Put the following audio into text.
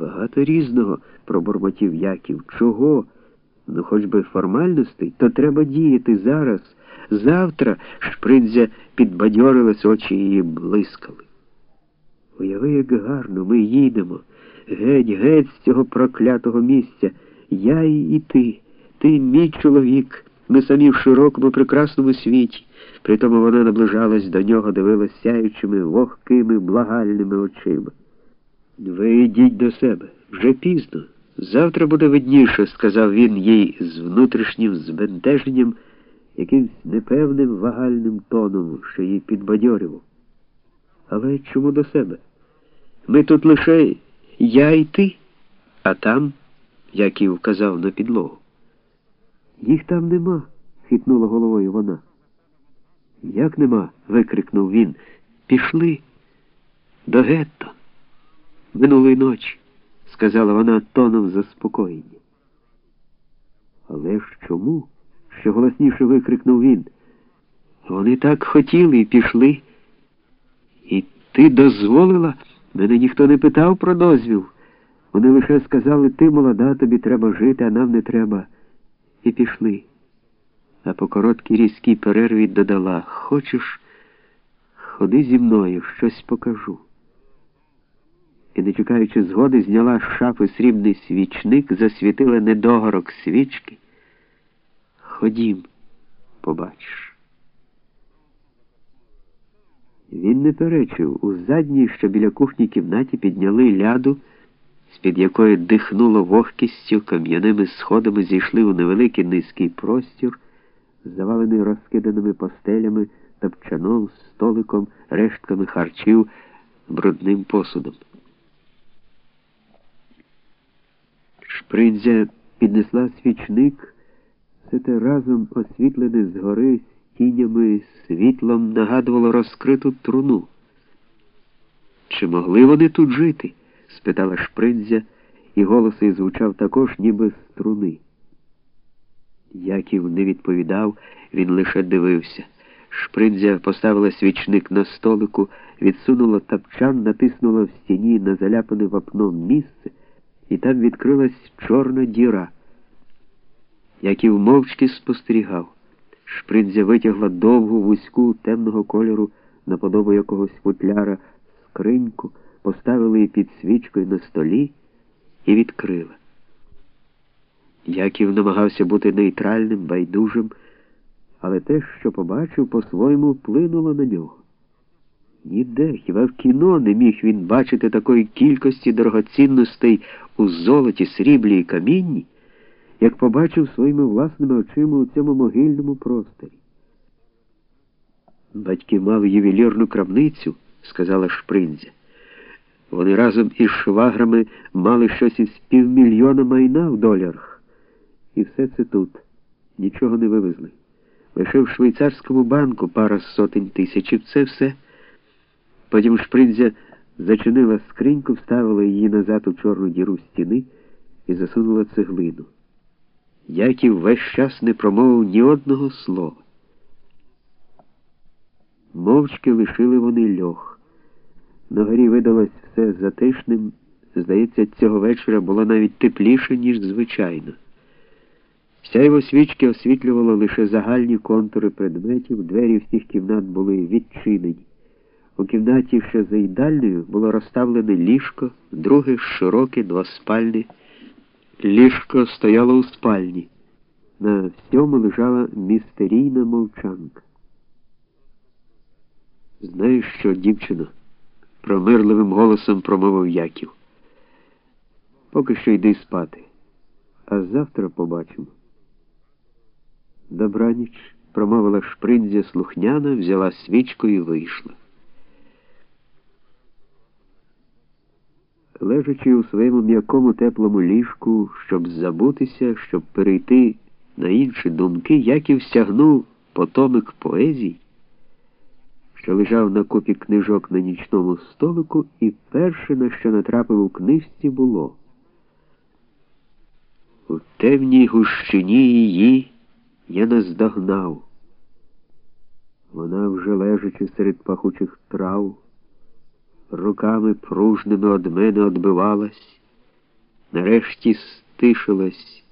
Багато різного, пробормотів Яків. Чого? Ну, хоч би формальностей, то треба діяти зараз. Завтра шпринзя підбадьорилась, очі її блискали. Уяви, як гарно, ми їдемо. Геть, геть з цього проклятого місця. Я і ти, ти мій чоловік. Ми самі в широкому, прекрасному світі. Притому вона наближалась до нього, дивилась сяючими, вогкими, благальними очима. Ви йдіть до себе, вже пізно. Завтра буде видніше, сказав він їй з внутрішнім збентеженням, якимсь непевним вагальним тоном, що її підбадьорював. Але чому до себе? Ми тут лише я і ти, а там, як і вказав на підлогу. Їх там нема, хитнула головою вона. Як нема? викрикнув він. Пішли до гетто. Минулої ночі, сказала вона тоном заспокоєння. Але ж чому? що голосніше викрикнув він. Вони так хотіли і пішли. І ти дозволила? Мене ніхто не питав про дозвіл. Вони лише сказали, ти молода, тобі треба жити, а нам не треба. І пішли. А по короткій різкій перерві додала Хочеш, ходи зі мною, щось покажу. І, не чекаючи згоди, зняла з шафи срібний свічник, засвітила недогорок свічки. Ходім, побачиш. Він не перечив. У задній, що біля кухні кімнаті, підняли ляду, з-під якої дихнуло вогкістю, кам'яними сходами зійшли у невеликий низький простір, завалений розкиданими постелями, топчаном, столиком, рештками харчів, брудним посудом. Шпринзя піднесла свічник, все те разом освітлене згори тінями світлом нагадувало розкриту труну. Чи могли вони тут жити? спитала Шпринзя, і голос її звучав також, ніби з струни. Яків не відповідав, він лише дивився. Шпринзя поставила свічник на столику, відсунула тапчан, натиснула в стіні на заляпане вапном місце, і там відкрилась чорна діра. Яків мовчки спостерігав. Шпринзя витягла довгу, вузьку, темного кольору наподобу якогось футляра, скриньку, поставила її під свічкою на столі і відкрила. Яків намагався бути нейтральним, байдужим, але те, що побачив, по-своєму вплинуло на нього. Ніде, хіба в кіно не міг він бачити такої кількості дорогоцінностей у золоті, сріблі і камінні як побачив своїми власними очима у цьому могильному просторі. Батьки мали ювелірну крамницю, сказала Шпринзя. Вони разом із шваграми мали щось із півмільйона майна в долярах. І все це тут. Нічого не вивезли. Лише в швейцарському банку пара сотень тисяч, і це все. Потім Шпринзя зачинила скриньку, вставила її назад у чорну діру стіни і засунула цеглину. Яків весь час не промовив ні одного слова. Мовчки лишили вони льох. На горі видалось все затишним. Здається, цього вечора було навіть тепліше, ніж звичайно. Сяйво свічки освітлювало лише загальні контури предметів, двері всіх кімнат були відчинені. У кімнаті, що за їдальнею, було розставлене ліжко, друге широке двоспальне. Ліжко стояло у спальні. На всьому лежала містерійна мовчанка. Знаєш що, дівчино? промирливим голосом промовив Яків. Поки що йди спати, а завтра побачимо. Добраніч, промовила шпринзя слухняна, взяла свічку і вийшла. Лежачи у своєму м'якому теплому ліжку, щоб забутися, щоб перейти на інші думки, Яків стягнув потомик поезій, що лежав на купі книжок на нічному столику, і перше, на що натрапив у книжці, було. У темній гущині її я наздогнав. Вона вже лежачи серед пахучих трав руками пружними од мене одбивалась, нарешті стишилась.